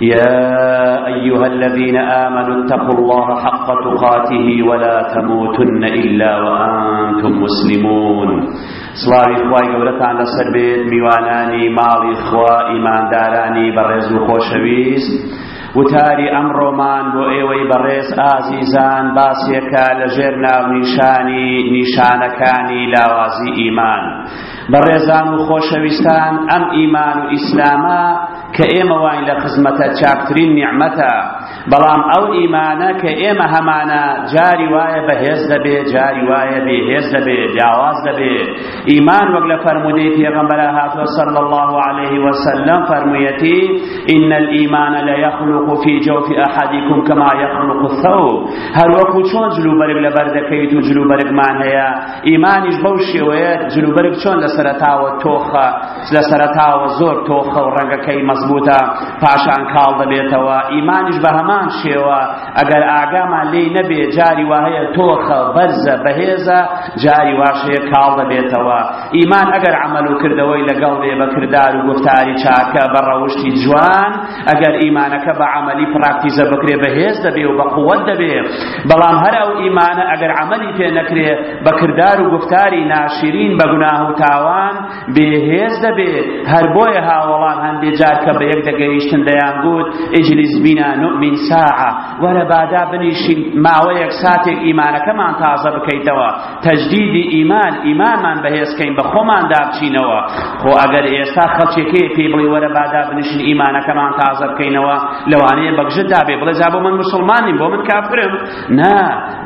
يا أيها الذين آمنوا اتقوا الله حق تقاته ولا تموتن إلا وأنتم مسلمون سڵاوی خوای گەورەتان لەسەر بێت میوانانی ماڵی خوا ئیماندارانی بەڕێز و خۆشەویست وتاری ئەمڕۆمان بۆ ئێوەی بەڕێز ئازیزان باسێکە لە ژێر ناونیشانی نیشانەکانی لاوازی ئیمان بەڕێزان و خۆشەویستان ئەم ئیمان و ئیسلامە کە ئێمە واین لە خزمەتە چاکترین نیعمەتە بەڵام ئەو ئیمانە کە ئێمە هەمانە جاری وایە بەهێز دەبێ جاری وایە بێهێز دەبێ جیاواز دەبێ ئیمان وەک لە فەرمودەی پێغەمبەر هاتووە صلی الله عليه وسلم فەرموویەتی ان الايمان لا يخلق في جوف احدكم كما يخلق الثوب هەر وەکو چۆن جلوبەرگ لەبەر دەکەویت و جلوبەرگمان هەیە ئیمانیش بەو شێوەیە جلوبەرگ چۆن لە سەرەتاوە تۆخە لە سەرەتاوە زۆر تۆخە و ڕەنگەکەی مەزبوتە پاشان کاڵ دەبێتەوە ئیمانیش بە هەمان شێوە ئەگەر ئاگامان لێی نەبێ جاری وهەیە تۆخە بەرزە بەهێزە جاری واشەیە کاڵ دەبێتەوە ئیمان ئەگەر عمل و کردەوەی لەگەڵ بێ بە کردار و گفتاری چاکە بە ڕەوشتی جوان ئەگەر ئیمانەکە بە عەمەلی پراکتیزە بکرێ بەهێز دەبێ و بە قوت دەبێ بەڵام هەر ئەو ئیمانە ئەگەر عەمەلی پێ نەکرێ بە کردار و گفتاری ناشرین بە گوناه و تاوان بێهێز دەبێ هەر بۆیە هاوەڵان هەندێ جار کە بە یەک دەگەیشتن دەیان گوت ئیجلیس بینا نؤمن ساعە وەرە بادا بنیشین ماوەیەک ساتێک ئیمانەکەمان تازە بکەیتەوە تەجدیدی ئیمان، ئیمانمان بەهێزکەین، بەخۆمان دابچینەوە، خۆ ئەگەر ئێستا خەڵکێک هەیە پێی بڵێی وەرە با دابنیشن ئیمانەکەمان تازە بکەینەوە، لەوانەیە بەگژت دابێ بڵێ جا بۆ من موسڵمان نیم، بۆ من کافرم، نا،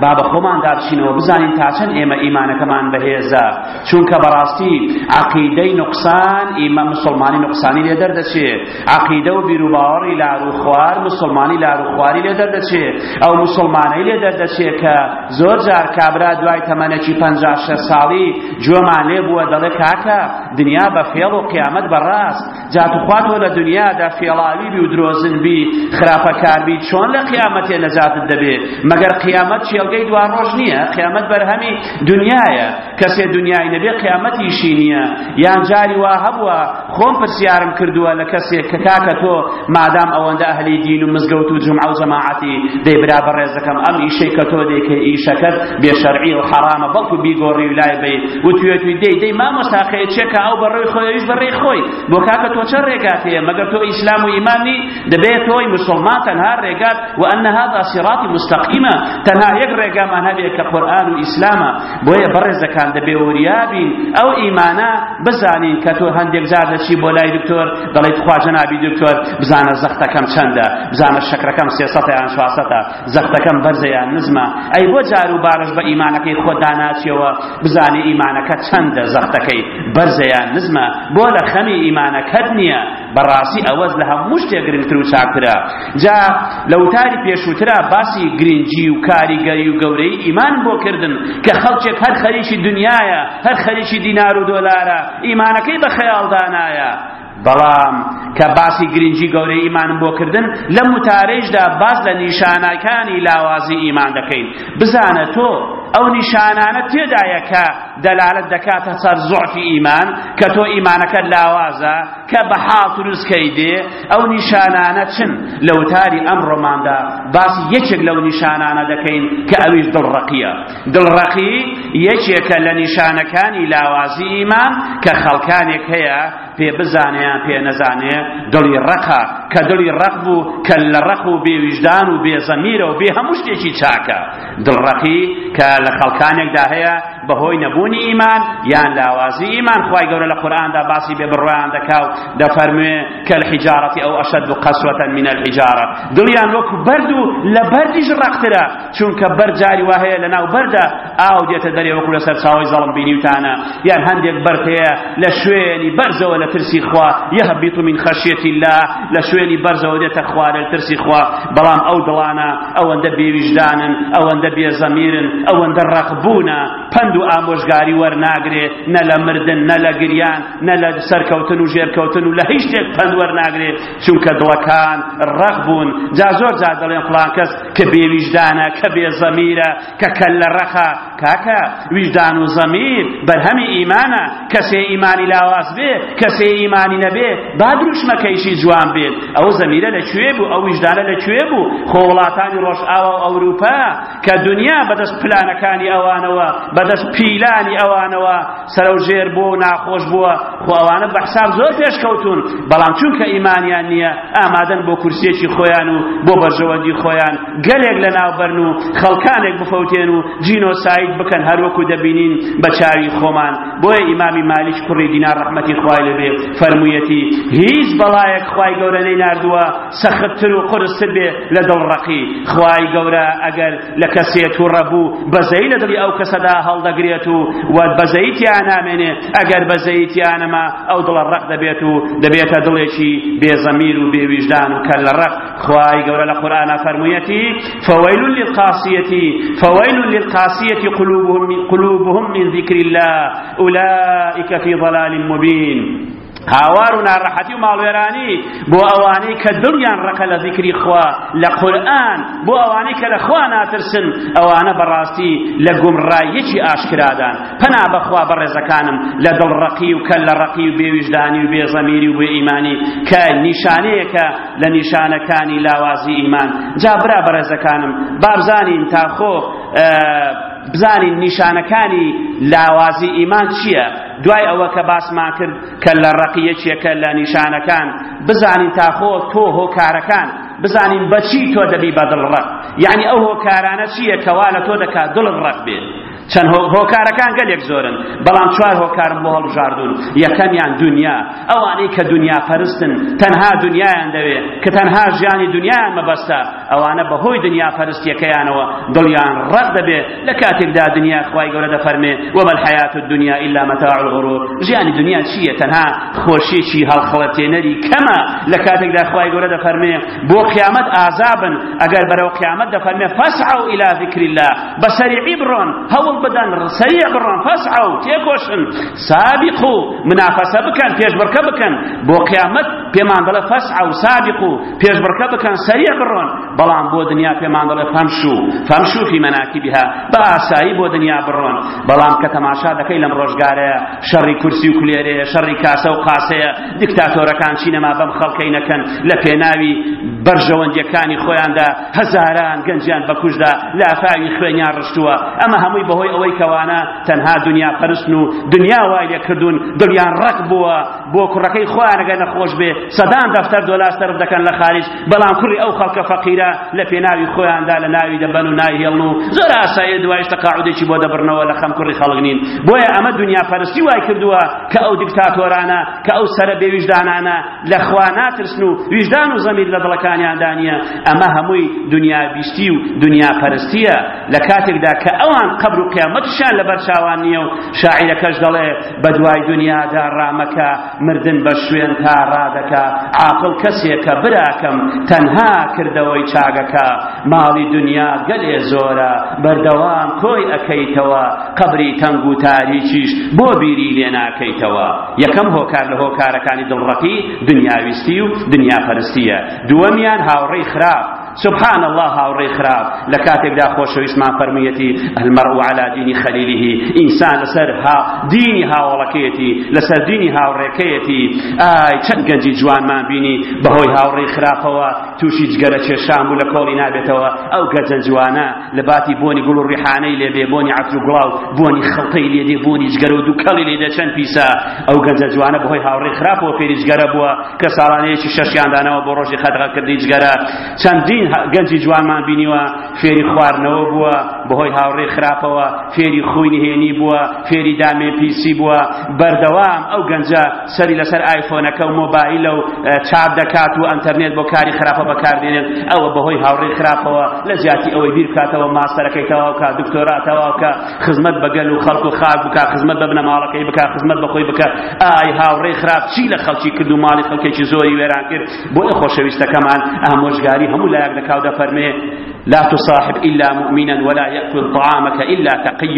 با بەخۆمان دابچینەوە بزانین تا چەند ئێمە ئیمانەکەمان بەهێزە، چونکە بەڕاستی عەقیدەی نوقسان ئیمە موسڵمانی نوقسانی لێ دەردەچێ. عەقیدە و بیروباوەڕی لار و خوار موسڵمانی لار و خواری لێ دەردەچێ ئەو موسڵمانەی لێ دەردەچێ کە زۆر جار کابرا دوای تەمەنێکی پەنجا شەست ساڵی گوێمان لێ بووە دەڵێ کاکە دنیا بە فێڵ و قیامەت بە ڕاست جا توخوا تۆ لە دنیادا فێڵاوی بی و درۆزن بی خراپەکار بی چۆن لە قیامەتێ نەجاتت دەبێ مەگەر قیامەت کێڵگەی دوا ڕۆژ نییە قیامەت بەرهەمی دنیایە کەسێ دنیای نەبێ قیامەتیشی نییە یان جاری وا هەبووە خۆم پرسیارم کردووە لە کەسێک کە کاکە تۆ مادام ئەوەندە ئەهلی دین و مزگەوت و جومعە و جەماعەتی دەی برا بەڕێزەکەم ئەم ئیشەی کە تۆ دەیکەی ئیشەکەت بێشەرعی و حەرامە بەڵکو بیگۆڕی و لای بەی و توێ توی دەی دەی مامۆستا خەیچێکە ئەو بەڕێی خۆیش بەڕێی خۆی بۆ کاکە تۆ چە ڕێگات هەیە مەگەر تۆ ئیسلام و ئیمانی دەبێت تۆی مسلمان تەنها ڕێگات و ئەنە هذا صراطی مستقیمە تەنها یەک ڕێگامان هەبێت کە قورئان و ئیسلامە بۆیە بەڕێزەکان دەبێ وریا بین ئەو ئیمانە بزانین کە تۆ هەندێک جار دەچی بۆ لای دکتۆر دەڵێیت خوا جەنابی دکتۆر بزانە زەختەکەم چەندە بزانە شەکرەکەم سێ سەدە یان چوار سەدە زەختەکەم بەرزە یان نزمە ئەی بۆ جار و بارەش بە ئیمانەکەی خۆت داناچیەوە بزانی ئیمانەکە چەندە زەختەکەی بەرزە یان نزمە بۆ لە خەمی ئیمانەکەت نییە بەڕاستی ئەوەز لە هەموو شتێ گرنگتر و چاکترە جا لە وتاری پێشووترا باسی گرنگی و کاریگەری و گەورەی ئیمان بۆ کردن کە خەڵکێک هەر خەریکی دنیایە هەر خەریکی دینار و دۆلارە ئیمانەکەی بە خەیاڵدانایە بەڵام کە باسی گرنگی گەورەی ئیمان بۆ کردن لە متارەیشدا باس لە نیشانەکانی لاوازی ئیمان دەکەین بزانە تۆ ئەو نیشانانە تێدایە کە دەلالەت دەکاتە سەر زوعفی ئیمان، کە تۆ ئیمانەکەت لاوازە، کە بە حاڵ تروس کەی دێ، ئەو نیشانانە چن؟ لە وتاری ئەمڕۆماندا باسی یەکێک لەو نیشانانە دەکەین کە ئەویش دڵڕەقییە. دڵڕەقی یەکێکە لە نیشانەکانی لاوازی ئیمان، کە خەڵکانێک هەیە پێ بزانێ یان پێ نەزانێ دڵی ڕەقە، کە دڵی ڕەق بوو کەللەڕەق و بێ ویژدان و بێ زەمیرە و بێ هەموو شتێکی چاکە. دڵڕەقی کە لە خەڵکانێکدا هەیە بەهۆی نەبوونی ئیمان یان لاوازی ئیمان خوای گەورە لە قورئاندا باسی بێ بڕوایان دەکا و دەفەرموێ کە الحجارەتی ئەو ئەشد و قەسوەتە من الحجارە دڵیان وەکو بەرد و لە بەردیش ڕەقترە چونکە بەر جاری وا هەیە لەناو بەردە ئاو دێتە دەرێ وەکو لەسەر چاوەی زەڵم بینیوتانە یان هەندێک بەرد هەیە لە شوێنی بەرزەوە لە ترسی خوا یهبط من خشیەتی الله لە شوێنی بەرزەوە دێتە خوارە لە ترسی خوا بەڵام ئەو دڵانە ئەوەندە بێویژدانن، ئەوەندە بێزەمیرن، ئەوەندە ڕەق بوونە، پەند و ئامۆژگاری وەرناگرێ، نە لە مردن، نە لە گریان، نە لە سەرکەوتن و ژێرکەوتن و لە هیچ شتێک پەند وەرناگرێ، چونکە دڵەکان ڕەق بوون، جا زۆر جار دەڵێن فڵان کەس کە بێویژدانە، کە بێزەمیرە، کە کەللە ڕەقە کاکە ویژدان و زەمیر بەرهەمی ئیمانە کەسێ ئیمانی لاواز بێ کەسێ ئیمانی نەبێ با دروشمەکەیشی جوان بێت ئەو زەمیرە لە کوێ بوو ئەو ویژدانە لە کوێ بوو خۆ وڵاتانی ڕۆژئاوا و ئەوروپا کە دنیا بەدەست پلانەکانی ئەوانەوە بەدەست پیلانی ئەوانەوە سەرەوژێر بۆ و ناخۆش بووە خۆ ئەوانە بە حساب زۆر پێشکەوتون بەڵام چونکە ئیمانیان نییە ئامادەن بۆ کورسیەکی خۆیان و بۆ بەرژەوەندی خۆیان گەلێک لەناوبەرن و خەڵکانێک بفەوتێن و جینۆساید بکەن هەروەکو دەبینین بە چاوی خۆمان بۆیە ئیمامی مالیش کوڕی دینار ڕەحمەتی خوای لەبێ فەرموویەتی هیچ بەڵایەک خوای گەورە لێی ناردووە سەختتر و قورستر بێ لە دڵڕەقی خوای گەورە ئەگەر لە کەسێ تووڕە بوو بەزەی لە دڵی ئەو کەسەدا هەڵدەگرێت و وە بەزەی تیا نامێنێ ئەگەر بەزەی تیا نەما ئەو دڵە ڕەق دەبێت و دەبێتە دڵێکی بێزەمیر و بێویژدان و کەللەڕەق خوای گەورە لە قورئانا فەرموویەتی فویل للقاسیەتی فویل للقاسیەتی قلوبهم من قلوبهم من ذکر الله اولئک فی ضلال مبین هاوار و ناڕەحەتی و ماڵوێرانی بۆ ئەوانەی کە دڵیان ڕقە لە ذیکری خوا لە قورئان بۆ ئەوانەی کە لە خوا ناترسن ئەوانە بەڕاستی لە گومڕایەکی ئاشکرادان پەنا بەخوا بەڕێزەکانم لە دڵڕەقی و کەللەڕەقی و بێویژدانی و بێزەمیری و بێئیمانی کە نیشانەیەکە لە نیشانەکانی لاوازی ئیمان جا برا بەڕێزەکانم با بزانین تا خۆ بزانین نیشانەکانی لاوازی ئیمان چییە دوای ئەوە کە باسمان کرد کە لە ڕقی یەکێکە لە نیشانەکان بزانین تا خۆ تۆ هۆکارەکان بزانین بەچی تۆ دەبی بە دڵڕق یعنی ئەو هۆکارانە چییە کەوا لە تۆ دەکات دڵت ڕق بێت چەند هۆ هۆکارەکان گەلێک زۆرن بەڵام چوار هۆکارم بۆ هەڵبژاردوون یەکەمیان دنیا ئەوانەی کە دنیا پەرستن تەنها دنیایان دەوێ کە تەنها ژیانی دنیایان مەبەستە ئەوانە بەهۆی دنیا پەرستیەکەیانەوە دڵیان ڕەق دەبێ لە کاتێکدا دنیا خوای گەورە دەفەرمێ وما الحیات الدنیا الا متاع الغرور ژیانی دنیا چییە تەنها خۆشیەکی هەڵخڵەتێنەری کەمە لە کاتێکدا خوای گەورە دەفەرمێ بۆ قیامەت ئازابن ئەگەر بەرەو قیامەت دەفەرمێ فاسعوا الى ذکر الله بە سەریعی بڕۆن، هەوڵ بدەن سەریع بڕۆن، فەسعەو، تێکۆشن، سابیقو، منافەسە بکەن، پێشبڕکە بکەن، بۆ قیامەت پێمان دەڵێ فەسعەو، سابیقو، پێشبڕکە بکەن، سەریع بڕۆن، بەڵام بۆ دنیا پێمان دەڵێ فەمشو، فەمشو فی مناکبها، بە ئاسایی بۆ دنیا بڕۆن، بەڵام کە تەماشا دەکەی لەم ڕۆژگارەیا شەڕی کورسی و کولێرەیە، شەڕی کاسە و قاسەیە، دیکتاتۆرەکان چینەما بەم خەڵکەی نەکەن، لە پێناوی بەرژەوەندییەکانی خۆیاندا، هەزاران گەنجیان بەکوشتدا لافاوی خوێنیان ڕشتووە، ئەمە هەمووی بەهۆی ئەوەی کەوانە تەنها دونیا پەرستن و دونیا وای لێکردوون دڵیان ڕەق بووە بۆ کوڕەکەی خۆیان ئەگەر نەخۆش بێ سەدان دەفتەر دۆلار سەرف دەکەن لە خاریج بەڵام کوڕی ئەو خەڵکە فەقیرە لە پێناوی خۆیاندا لە ناوی دەبەن و نایهێڵن و زۆر ئاساییە دوایش تەقاعودێکی بۆ دەبڕنەوە لە خەم کوڕی خەڵک نین بۆیە ئەمە دونیا پەرستی وای کردووە کە ئەو دیکتاتۆرانە کە ئەو سەرە بێویژدانانە لە خوا ناترسن و ویژدان و زەمیر لە دڵەکانیاندا نییە، ئەمە هەمووی دونیابیستی و دونیاپەرستییە، لە کاتێکدا کە ئەوان قەبر و قیامەتیشیان لەبەر چاوان نییە و شاعیرەکەش دەڵێ، بەدوای دونیادا ڕامەکە، مردن بە شوێنتا ڕادەکا، عاقڵ کەسێکە براکەم، تەنها کردەوەی چاگەکا، ماڵی دونیا گەلێ زۆرە، بەردەوام کۆی ئەکەیتەوە، قەبری تەنگ و تاریکیش بۆ بیری لێ ناکەیتەوە. یەکەم هۆکار لە هۆکارەکانی دڵڕەقی دنیاویستی و دنیاپەرستییە، دووەمیان هاوڕێی خراپ، سبحان اللە هاوڕێی خراپ، لە کاتێکدا خۆشەویستمان فەرموویەتی، المرء علی دین خلیله، ئینسان لەسەر دینی هاوەڵەکەیەتی، لەسەر دینی هاوڕێکەیەتی، ئای چەند گەنجی جوانمان بینی بەهۆی هاوڕێی خراپەوە تووشی جگەرەکێشان بوو لە کۆڵی نابێتەوە، ئەو گەجە جوانە، لە باتی بۆنی گوڵ و ڕیحانەی لێ بێ بۆنی عەتر و گوڵاو بۆنی خڵتەی لێ دێ بۆنی جگەرە و دووکەڵی لێ دێ چەند پیسە ئەو گەنجە جوانە بەهۆی هاوڕێ خراپەوە فێری جگەرە بووە کە ساڵانەیەکی شەشیان دانەوە بۆ ڕۆژی قەدەغەکردنی جگەرە چەندین گەنجی جوانمان بینیوە فێری خواردنەوە بووە بەهۆی هاوڕێ خراپەوە فێری خوی نهێنی بووە فێری دامێ پیسی بووە بەردەوام ئەو گەنجە سەری لەسەر ئایفۆنەکە و مۆبایلە و چات دەکات و ئەنتەرنێت بۆ کاری خراپە بەکاردێنێت، ئەوە بەهۆی هاوڕێی خراپەوە، لە جیاتی ئەوەی بیربکاتەوە ماستەرەکەی تەواو بکات، دکتۆرا تەواو بکات، خزمەت بە گەل و خەڵک و خاک بکات، خزمەت بە بنەماڵەکەی بکات، خزمەت بە خۆی بکات، ئای هاوڕێی خراپ چی لە خەڵکی کرد و ماڵی خەڵکێکی زۆری وێران کرد، بۆیە خۆشەویستەکەمان ئامۆژگاری هەموو لایەک دەکات و دەفەرمێ، لا تصاحب الا مؤمنا ولا یاکل طعامک الا تقی،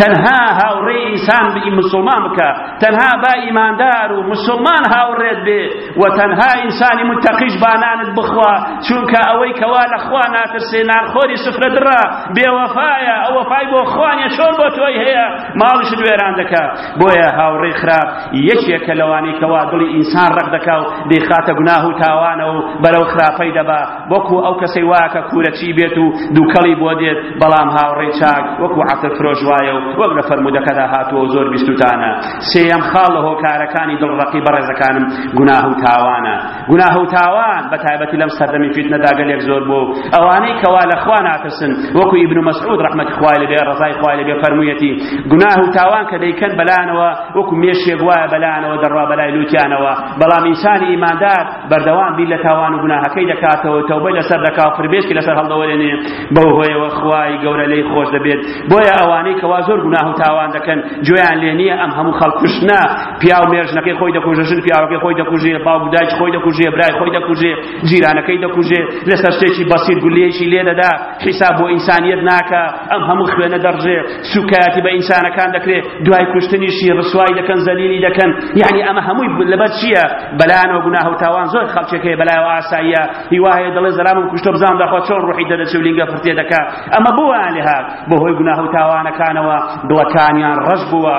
تەنها هاوڕێی ئینسان بی مسوڵمان بکە، تەنها با ئیماندار و مسلمان هاوڕێت بێ و تەنها ئینسانی متەقیش بانانت بخوا چونکە ئەوەی کەوا لە خوا ناترسێ نانخۆری سفرە دڕە بێوەفایە ئەو وەفای بۆ خوانیە چۆن بۆ تۆی هەیە ماڵیشت وێران دەکا بۆیە هاوڕێی خراپ یەکێکە لەوانەی کەوا دڵی ئینسان ڕەق دەکا و دەیخاتە گوناه و تاوانەوە و بەرەو خراپەی دەبا وەکو ئەو کەسەی وایە کە کورەچی بێت و دووکەڵی بۆ دێت بەڵام هاوڕێی چاک وەکو عەتر فرۆش وایە و وەک لە فەرموودەکەدا هاتووە و زۆر بیستوتانە سێیەم خاڵ لە هۆکارەکانی دڵڕەقی بەڕێزەکانم گوناه و تاوانە گوناه و تاوان بە تایبەتی لەم سەردەمی فیتنەدا گەلێک زۆر بوو ئەوانەی کەوا لە خوا ناترسن وەکو ئیبن مسعود ڕەحمەتی خوای لەبێ ڕەزای خوای لەبێ فەرموویەتی گوناه و تاوان کە دەیکەن بەلانەوە وەکو مێشێک وایە بەلانەوە دەڕوا بەلای لوتیانەوە بەڵام ئینسانی ئیماندار بەردەوام بیر لە تاوان و گوناهەکەی دەکاتەوە تەوبەی لەسەر دەکا و فرمێسکی لەسەر هەڵدەوەرێنێ بەو هۆیەوە خوای گەورە لێی خۆش دەبێت بۆیە ئەوانەی کەوا زۆر گوناه و تاوان دەکەن گوێیان لێ نییە ئەم هەموو خەڵک کوشتنە پیاو مێژنەکەی خۆی دەکوژە ژن پیاوەکەی خۆی دەکوژێ باوک دایک خۆی دەکوژێ برای خۆی دەکوژێ جیرانەکەی دەکوژێ لەسەر شتێکی بەسیر گولەیەکی لێ دەدا حیساب بۆ ئینسانیەت ناکا ئەم هەموو خوێنە دەڕژێ سوکایەتی بە ئینسانەکان دەکرێ دوای کوشتنیشی ڕسوای دەکەن زەلیلی دەکەن یعنی ئەمە هەمووی لەبەر چییە بەلایانەوە گوناه و تاوان زۆر خەڵکێک هەیە بەلایەوە ئاساییە هیوا هەیە دەڵێ زەرامم کوشتە بزانم داخوا چۆن ڕوحی دەدەچێ و لینگە فرتێ دەکا ئەمە بۆیان لێهات بەهۆی گوناه و تاوانەکانەوە دڵەکانیان ڕەش بووە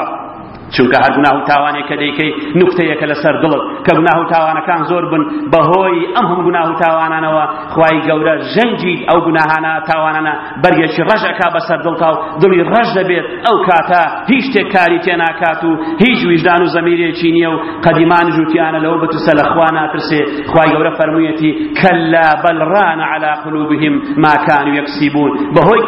چونکە هەر گوناه و تاوانێک کە دەیکەی نوکتەیەکە لەسەر دڵت کە گوناه و تاوانەکان زۆر بن بەهۆی ئەم هەم گوناه و تاوانانەوە خوای گەورە ژەنگی ئەو گوناهانە تاوانانە بەرگێکی ڕەش ئەکا بەسەر دڵتا و دڵی ڕەش دەبێت ئەو کاتە هیچ شتێک کاری تێ ناکات و هیچ ویژدان و زەمیرێکی نییە و قەدیمان ژووتیانە لەوە بتوسە لە خوا ناترسێ خوای گەورە فەرموویەتی کەلا بەل ڕان عەلا قلوبهم ما کانوا یەکسیبون بەهۆی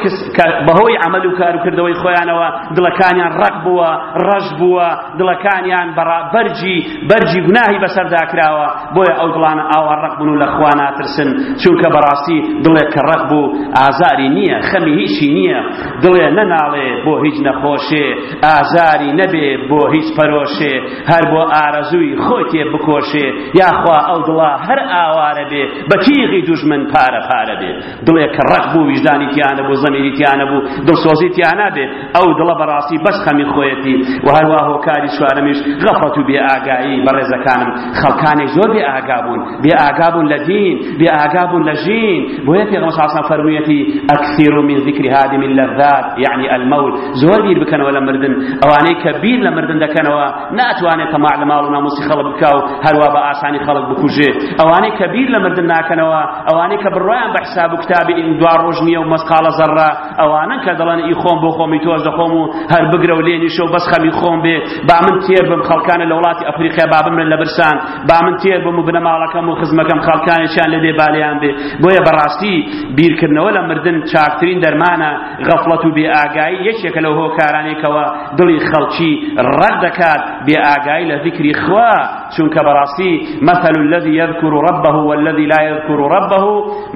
بەهۆی عەمەل و کار و کردەوەی خۆیانەوە دڵەکانیان ڕەق بووە، ڕەش بووە، دڵەکانیان بە ڕا بەرگی بەرگی گوناهی بەسەردا کراوە، بۆیە ئەو دڵانە ئاوا ڕەق بوون و لە خوا ناترسن، چونکە بەڕاستی دڵێک کە ڕەق بوو ئازاری نییە، خەمی هیچی نییە، دڵێ نەناڵێ بۆ هیچ نەخۆشێ، ئازاری نەبێ بۆ هیچ پەرۆشێ، هەر بۆ ئارەزووی خۆی تێ بکۆشێ، یاخوا ئەو دڵە هەر ئاوارە بێ، بە تیغی دوژمن پارە پارە بێ. دڵێک کە ڕەق بوو ویژدانی تیا نەبوو زەمیری تیا نەبوو دڵسۆزی تیا نابێ ئەو دڵە بەڕاستی بەس خەمی خۆیەتی و هەروە هۆکاری چوارەمیش غەفڵەت و بێئاگایی بەڕێزەکانم خەڵکانێک زۆر بێئاگا بوون بێئاگا بوون لە دین بێئاگا بوون لە ژین بۆیە پێغەمبەر صلی الله علیه و سلم فەرموویەتی اکثروا من ذکر هادم اللذات یعنی الموت زۆر بیر بکەنەوە لە مردن ئەوانەی کە بیر لە مردن دەکەنەوە ناتوانێ تەماع لە ماڵ و ناموسی خەڵک بکا و هەروا بە ئاسانی خەڵک بکوژێ ئەوانەی کە بیر لە مردن ناکەنەوە ئەوانەی کە بڕوایان بە حساب و کتابی ئین دوا ڕۆژ نییە و مەسقاڵە زەڕە ئەوانە کە دەڵێن ئی خۆم بۆ خۆمی تۆش دەخۆم و هەر بگرە و لێ نیشە و بەس خەمی خۆم بێ با من تێر بم خەڵکانە لە وڵاتی ئەفریقیا با بمرن لە برسان با من تێر بم و بنەماڵەکەم و خزمەکەم خەڵکانێکیان لە دێ بالیان بێ بۆیە بەڕاستی بیرکردنەوە لە مردن چاکترین دەرمانە غەفڵەت و بێ ئاگایی یەکێکە لەو هۆکارانەی کەوا دڵی خەڵکی ڕەت دەکات بێ ئاگایی لە ذیکری خوا چونکە بەڕاستی مثل الذي يذكر ربه والذي لا يذكر ربه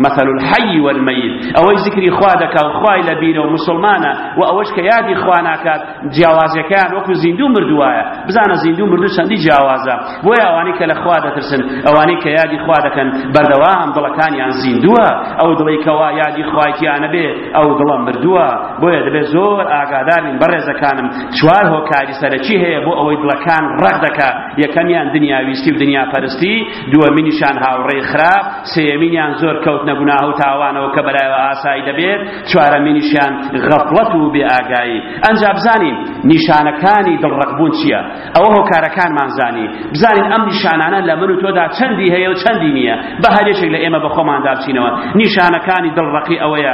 مثل الحي والميت ئەوەی ذیکری خوا دەکات خوای لە بیرە و مسلمانە و ئەوەش کە یادی خوا ناکات جیاوازیەکەیان وەکو زیندوو مردو وایە بزانە زیندوو مردو چەندی جیاوازە بۆیە ئەوانەی کە لە خوا دەترسن ئەوانەی کە یادی خوا دەکەن بەردەوام دڵەکانیان زیندووە ئەو دڵی کەوا یادی خوایتیانە بێ ئەو دڵە مردووە بۆیە دەبێت زۆر ئاگادارین بەڕێزەکانم چوار هۆکاری سەرەکی هەیە بۆ ئەوەی دڵەکان ڕەق دەکا یەکەمیان دنیا ویستی و دنیا پەرستی دووەمینیشان هاوڕێی خراپ سێیەمینیان زۆر کەوتنە گوناه و تاوانەوە کە بەلایەوە ئاسایی دەبێت چوارەمینیشیان غەفڵەت و بێ ئاگایی ئەنجا بزانین نیشانەکانی دڵڕەقبوون چییە ئەوە هۆکارەکانمان زانی بزانین ئەم نیشانانە لە من و تۆدا چەندی هەیە و چەندی نییە بە هەرێشێک لە ئێمە بە خۆماندا بچینەوە نیشانەکانی دڵڕەقی ئەوەیە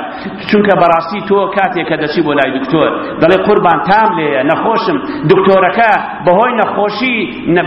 چونکە بەڕاستی تۆ کاتێک کە دەچی بۆ لای دکتۆر دەڵێ قوربان تام لێیە نەخۆشم دکتۆرەکە بەهۆی نەخۆشی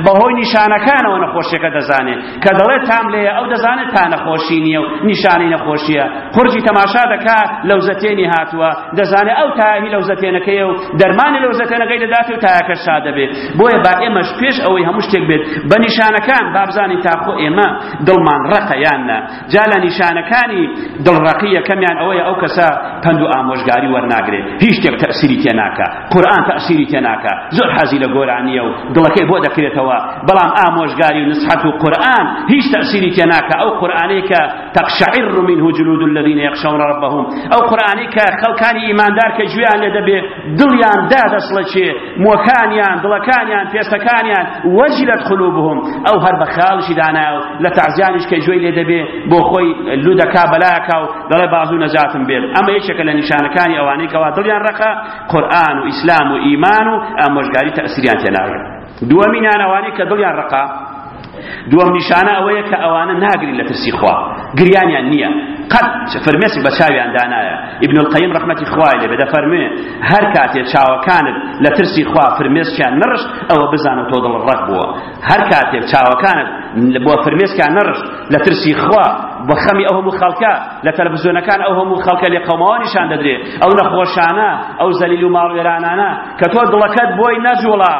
بەهۆی نیشانەکانەوە نەخۆشیەکە دەزانێ کە دەڵێت تام لێیە ئەو دەزانێت تا نەخۆشی نییە و نیشانەی نەخۆشییە قورجی تەماشا دەکات لەو زەتێنی هاتووە دەزانێت ئەو تایهی لەو زەتێنەکەیە و دەرمانی لەو زەتێنەکەی دەدات و تایەکە شا دەبێت بۆیە با ئێمەش پێش ئەوەی هەموو شتێک بێت بە نیشانەکان بابزانین تاخۆ ئێمە دڵمان ڕەقە یان نا جا لە نیشانەکانی دڵڕەقی یەکەمیان ئەوەیە ئەو کەسە پەند و ئامۆژگاری وەرناگرێت هیچ شتێک تەسیری تێ ناکە قورئان تەسیری تێ ناکە زۆر حەزی لە گۆرانیە و دڵەکەی بۆ دەکرێتەوە بەڵام ئامۆژگاری و نسحەت و قورئان هیچ تەسیری تێ ناکە ئەو قورئانەی کە تەقشعر منه جلود الذين يخشون ربهم ئەو قورئانەی کە خەڵکانی ئیماندار کە گوێیان لێ دەبێ دڵیان دادەسڵەچێ موەکانیان دڵەکانیان پێستەکانیان وەجلت قلوبهم ئەو هەر بە خیاڵشی دانایە و لە تەعزیانیش کە گوێی لێ دەبێ بۆ خۆی لودەکا بەلایەکا و دەڵێ بازوو نەجاتم بێت ئەمە یەکێکە لە نیشانەکانی ئەوانەی کەوا دڵیان ڕەقە قورئان و ئیسلام و ئیمان و ئامۆژگاری تەئسیریان تێناوێت دووەمینیان ئەوانەی کە دڵیان ڕەقە دووەم نیشانە ئەوەیە کە ئەوانە ناگرین لە ترسی خوا گریانیان نییە قەت فرمێسک بە چاویان دانایە ئیبن القیم ڕەحمەتی خوای لێ بێ دەفەرموێ هەر کاتێ چاوەکانت لە ترسی خوا فرمێسکیان نڕشت ئەوە بزانە تۆ دڵ ڕەق بووە هەر کاتێک چاوەکانت بۆ فرمێسکیان نڕشت لە ترسی خوا بە خەمی ئەو هەموو خەڵکە لە تەلەڤزیۆنەکان ئەو هەموو خەڵکە لێ قەومەوە نیشان دەدرێ ئەو نەخۆشانە ئەو زەلیل و ماڵوێرانانە کە تۆ دڵەکەت بۆی نەجوڵا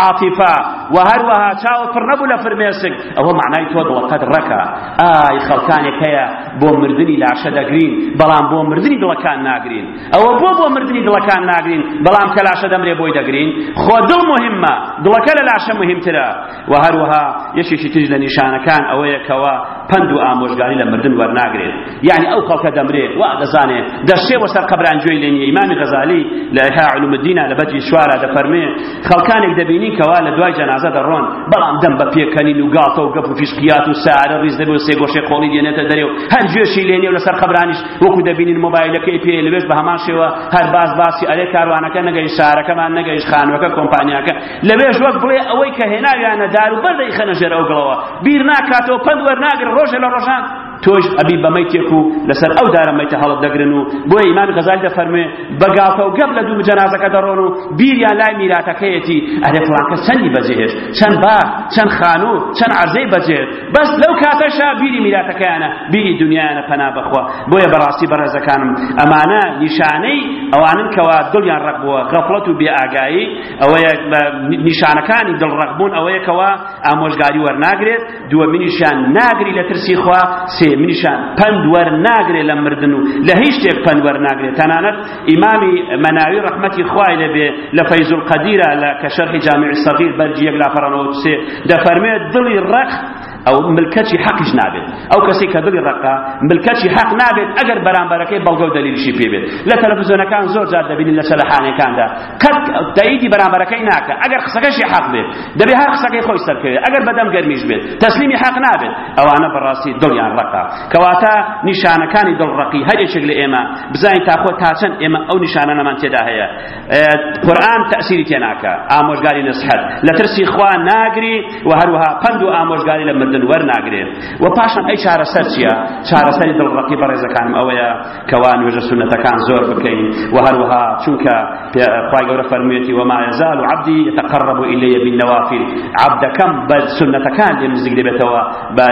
عاتیفە، وە هەروەها چاوت پڕ نەبوو لە فرمێسک، ئەوە مەعنای تۆ دڵەکەت ڕەکە، ئای خەڵکانێک هەیە بۆ مردنی لاشە دەگرین بەڵام بۆ مردنی دڵەکان ناگرین، ئەوە بۆ بۆ مردنی دڵەکان ناگرین بەڵام کە لاشە دەمرێ بۆی دەگرین؟ خۆ دڵ موهیممە، دڵەکە لە لاشە موهیمترە. وە هەروەها یەکێکی تریش لە نیشانەکان ئەوەیە کەوا پەند و ئامۆژگاری لە مردن وەرناگرێت. یەعنی ئەو خەڵکە دەمرێ وا دەزانێ دەشێ بۆ سەر قەبران گوێی لێ نییە ئیمامی غەزالی لە ئیحیا علوم الدین لە بەجی چوارە دەفەرمێ خەڵکانێک دەبینین کەوا لە دوای جەنازە دەڕۆن بەڵام دەم بە پێکەنین و گاڵتە و گەپ و فیشقیات و سارە ڕیز دەبێ و سێ گۆشەی قۆڵی دێنێتە دەرێ و هەر گوێشی لێ نییە و لەسەر قەبرانیش وەکو دەبینین مۆبایلەکەی پێ لەوێش بە هەمان شێوە هەر باس باسی ئەرێ کاروانەکە نەگەیش شارەکەمان نەگەیش خانوەکە کۆمپانیاکە لەوێش وەک بڵێ ئەوەی کە هێناویانە دار و بەردەی خەنە ژێر ئەو گڵەوە بیر ناکاتەوە پەند وەرناگرن ڕۆژێ لە ڕۆژان تۆش ئەبی بە مەیتێک و لەسەر ئەو دارە مەیتە هەڵت دەگرن و بۆیە ئیمام غەزالی دەفەرموێ بە گاڵتە و گەپ لە دوو جەنازەکە دەڕۆن و بیریان لای میراتەکەیەتی ئەرێ فڵانکەس چەندی بەجێهێشت چەند با چەند خانوو چەند عەرزەی بەجێهێشت بەس لەو کاتەشا بیری میراتەکەیانە بیری دنیایانە پەنا بەخوا بۆیە بەڕاستی بەڕێزەکانم ئەمانە نیشانەی ئەوانن کەوا دڵیان ڕەق بووە غەفڵەت و بێئاگایی ئەوەیە نیشانەکانی دڵڕەق بوون ئەوەیە کەوا ئامۆژگاری وەرناگرێت دووەمینیشیان ناگری لە ترسی خوا سێمینیشان پەند وەرناگرێ لە مردن و لە هیچ شتێک پەند وەرناگرێ تەنانەت ئیمامی مەناوی ڕەحمەتی خوای لەبێ لە فەیز القەدیرە لە کە شەرحی جامع صغیر بەرجی یەک لاپەڕەنەوە سێ دەفەرمێ دڵی ڕەق ئەو ملکەچی حەقیش نابێت ئەو کەسی کە دڵی ڕقا ملکەچی حەق نابێت ئەگەر بەرامبەرەکەی بەڵگە و دەلیلشی پێ بێت لە تەلەفزیۆنەکان زۆر جار دەبینین لە چەلەحانەکاندا قەت تەئیدی بەرامبەرەکەی ناکا ئەگەر قسەکەشی حەق بێت دەبێ هەر قسەکەی خۆی سەرکەوێ ئەگەر بەدەم گەرمیش بێت تەسلیمی حەق نابێت ئەوانە بەڕاستی دڵیان ڕەقە کەواتە نیشانەکانی دڵڕەقی هەر یەکێک لە ئێمە بزانین تا خۆ تا چەند ئێمە ئەو نیشانانەمان تێدا هەیە قورئان تەسیری تێ ناکا ئامۆژگاری نەسحەت لە ترسی خوا ناگری و هەروەها پەند و ئامۆژگاری لە مردن وەرناگرێت و پاشان ئەی چارەسەر چییە چارەسەری دڵڕەقی بەڕێزەکانم ئەوەیە کەوا نوێژە سونەتەکان زۆر بکەین و هەروەها چونکە خوای گەورە فەرموویەتی وما یزال عبدی یتقرب الی بالنوافل عبدەکەم بە سونەتەکان لێ نزیک دەبێتەوە بە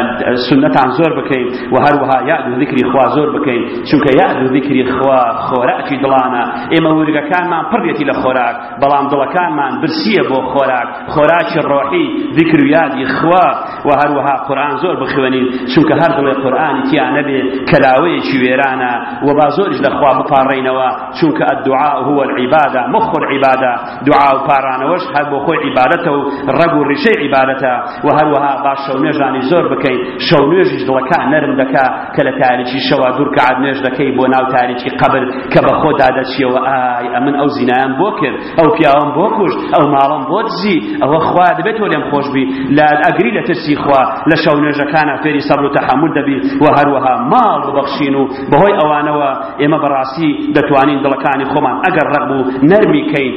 سونەتان زۆر بکەین و هەروەها یاد و ذکری خوا زۆر بکەین چونکە یاد و ذکری خوا خۆراکی دڵانە ئێمە ورگەکانمان پڕێتی لە خۆراک بەڵام دڵەکانمان برسییە بۆ خۆراک، خۆراکی ڕۆحی، زیکر و یادی خوا، و هەروەها قورئان زۆر بخوێنین، چونکە هەر دڵێ قورئانی تیا نەبێ کەلاوەیەکی وێرانە، و با زۆریش لە خوا بپاڕێینەوە، چونکە الدعاء هو العبادە مخ العبادە، دوعا و پاڕانەوەش هەر بۆ خۆی عیبادەتە و ڕەگ و ڕیشەی عیبادەتە، و هەروەها با شەونوێژانیش زۆر بکەین، شەونوێژیش دڵەکان نەرم دەکا، کە لە تاریکی شەوا دوو رکعات نوێژ دەکەی بۆ ناو تاریکی قەبر کە بە خۆدا دەچیەوە ئای ئەمن ئەو زینایان بۆ کرد ئەو پیاوەم بۆ کوشت ئەو ماڵم بۆ دزی ئەوە خوا دەبێت تۆ لێم خۆش بی لە ئەگری لە ترسی خوا لە شەو نوێژەکانە فێری سەبر و تەحەمول دەبی و هەروەها ماڵ ببەخشین و بەهۆی ئەوانەوە ئێمە بەڕاستی دەتوانین دڵەکانی خۆمان ئەگەر ڕەق بوو نەرمی کەین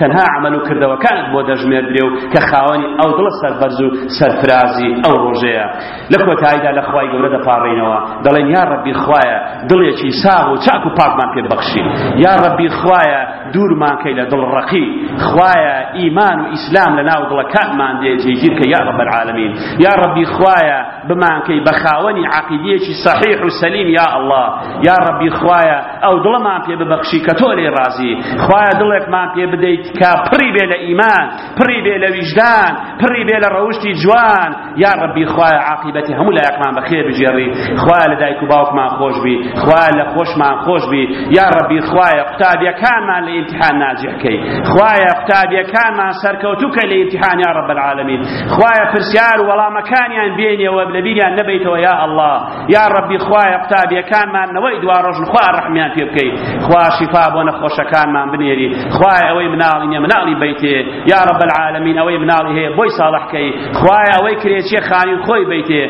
تەنها عەمەل و کردەوەکانت بۆ دەژمێردرێ و کە خاوەنی ئەو دڵە سەربەرز و سەرفرازی ئەو ڕۆژەیە لە کۆتاییدا لە خوای گەورە دەپاڕێینەوە دەڵێن یا ڕەبی خوایە دڵێکی ساغ و چاک و پاکمان پێ بەخشی یا ڕەبی خوایە دوورمان کەی لە دڵ ڕەقی خوایە ئیمان و ئیسلام لە ناو دڵەکانمان دێ جێگیر کە یا ڕەب العالمین یا ڕەبی خوایە بمانکەی بە خاوەنی عەقیدەیەکی سەحیح و سەلیم یا اللە یا ڕەبی خوایە ئەو دڵەمان پێ ببەخشی کە تۆ لێی ڕازی خوایە دڵێکمان پێ بدەیت کە پڕی بێ لە ئیمان پڕی بێ لە ویژدان پڕی بێ لە ڕەوشتی جوان یا ڕەبی خوایە عاقیبەتی هەموو لایەکمان بەخێر بژێڕی خوایە لە دایک و باوکمان خۆش بی خوایە لە خۆشمان خۆش بی یا ڕەبی خوایە قوتابیەکانمان لە ئیمتحان ناجح کەی خوایە قوتابیەکانمان سەرکەوتوو کە لە ئیمتحان یا ڕەب العالمین خوایە پرسیار و وەڵامەکانیان بێنیەوە لەبیریان نەبیتەوە یا ئەڵڵا یا ڕەبی خوایە قوتابیەکانمان نەوەی دوا ڕۆژن خوا ڕەحمیان پێ بکەی خوا شیفا بۆ نەخۆشەکانمان بنێری خوایە ئەوەی مناڵی نیە مناڵی بیتێ یا ڕەب العالمین ئەوەی مناڵی هەیە بۆی ساڵحکەی خوایە ئەوەی کرێچیە خانی خۆی بیتێ